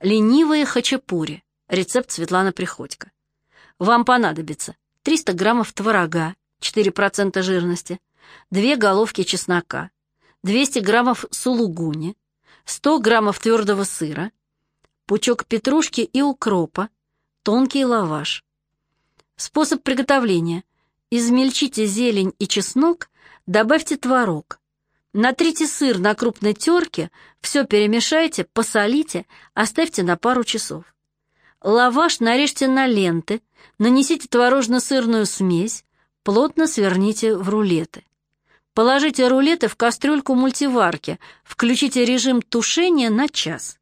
Ленивые хачапури. Рецепт Светлана Приходько. Вам понадобится 300 граммов творога, 4% жирности, 2 головки чеснока, 200 граммов сулугуни, 100 граммов твердого сыра, пучок петрушки и укропа, тонкий лаваш. Способ приготовления. Измельчите зелень и чеснок, добавьте творог. Натрите сыр на крупной терке, все перемешайте, посолите, оставьте на пару часов. Лаваш нарежьте на ленты, нанесите творожно-сырную смесь, плотно сверните в рулеты. Положите рулеты в кастрюльку мультиварки, включите режим тушения на час.